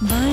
Bye.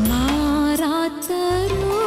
मारातरू